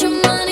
your money.